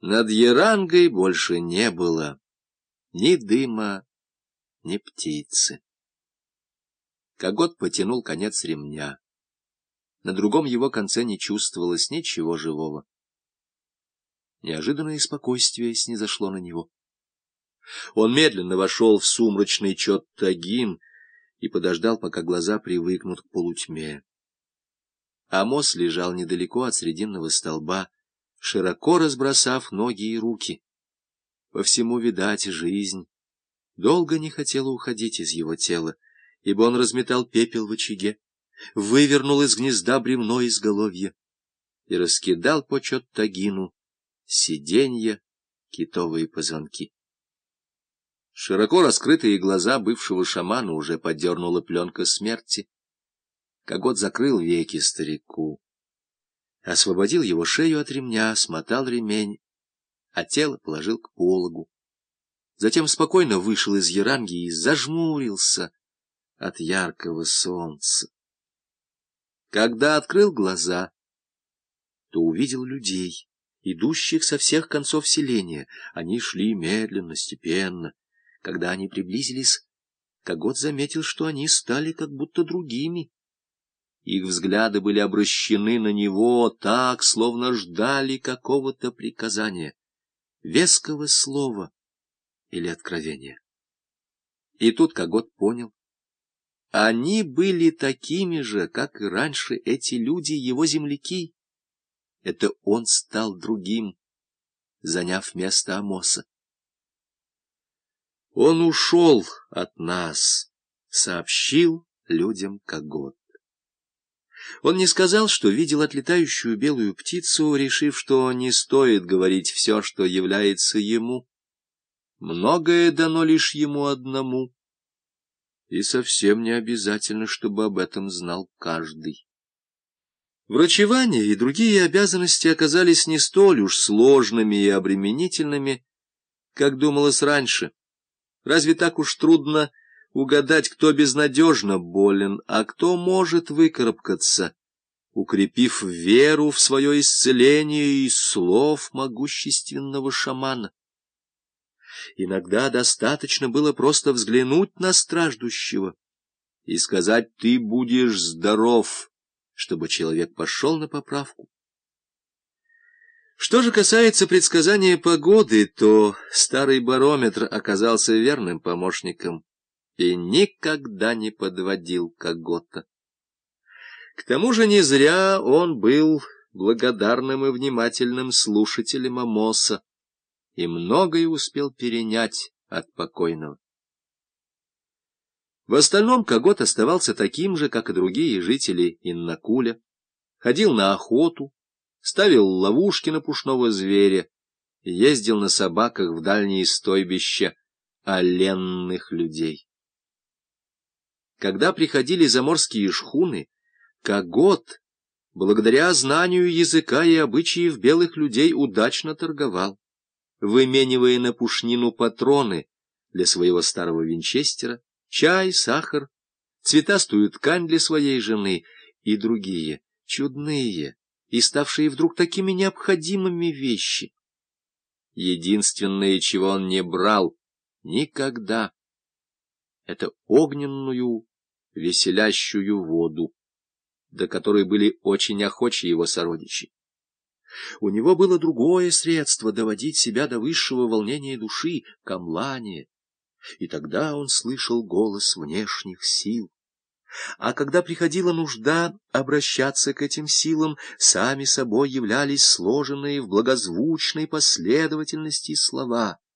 Над Ярангой больше не было ни дыма, ни птицы. Когот потянул конец ремня. На другом его конце не чувствовалось ничего живого. Неожиданное спокойствие снизошло на него. Он медленно вошел в сумрачный Чоттагин и подождал, пока глаза привыкнут к полутьме. Амос лежал недалеко от срединного столба, широко разбросав ноги и руки. По всему, видать, жизнь долго не хотела уходить из его тела, ибо он разметал пепел в очаге, вывернул из гнезда бревно изголовья и раскидал по Чоттагину сиденья, китовые позвонки. Широко раскрытые глаза бывшего шамана уже подернула пленка смерти. Когот закрыл веки старику освободил его шею от ремня, смотал ремень, а тело положил к пологу. Затем спокойно вышел из яранги и зажмурился от яркого солнца. Когда открыл глаза, то увидел людей, идущих со всех концов селения. Они шли медленно, степенно. Когда они приблизились, Когот заметил, что они стали как будто другими. Их взгляды были обращены на него так, словно ждали какого-то приказания, веского слова или откровения. И тут Когот понял. Они были такими же, как и раньше эти люди, его земляки. Это он стал другим, заняв место Амоса. Он ушел от нас, сообщил людям Когот. Он не сказал, что видел отлетающую белую птицу, решив, что не стоит говорить все, что является ему. Многое дано лишь ему одному, и совсем не обязательно, чтобы об этом знал каждый. Врачевание и другие обязанности оказались не столь уж сложными и обременительными, как думалось раньше. Разве так уж трудно угадать, кто безнадежно болен, а кто может выкарабкаться, укрепив веру в свое исцеление и слов могущественного шамана. Иногда достаточно было просто взглянуть на страждущего и сказать «ты будешь здоров», чтобы человек пошел на поправку. Что же касается предсказания погоды, то старый барометр оказался верным помощником и никогда не подводил Когота. К тому же не зря он был благодарным и внимательным слушателем Амоса и многое успел перенять от покойного. В остальном Когот оставался таким же, как и другие жители Иннакуля, ходил на охоту, ставил ловушки на пушного зверя, ездил на собаках в дальние стойбища оленных людей. Когда приходили заморские шхуны, Когот, благодаря знанию языка и обычаев белых людей, удачно торговал, выменивая на пушнину патроны для своего старого винчестера, чай, сахар, цветастую ткань для своей жены и другие чудные и ставшие вдруг такими необходимыми вещи. Единственное, чего он не брал никогда, это огненную веселящую воду, до которой были очень охочи его сородичи. У него было другое средство доводить себя до высшего волнения души — камлание, и тогда он слышал голос внешних сил. А когда приходила нужда обращаться к этим силам, сами собой являлись сложенные в благозвучной последовательности слова —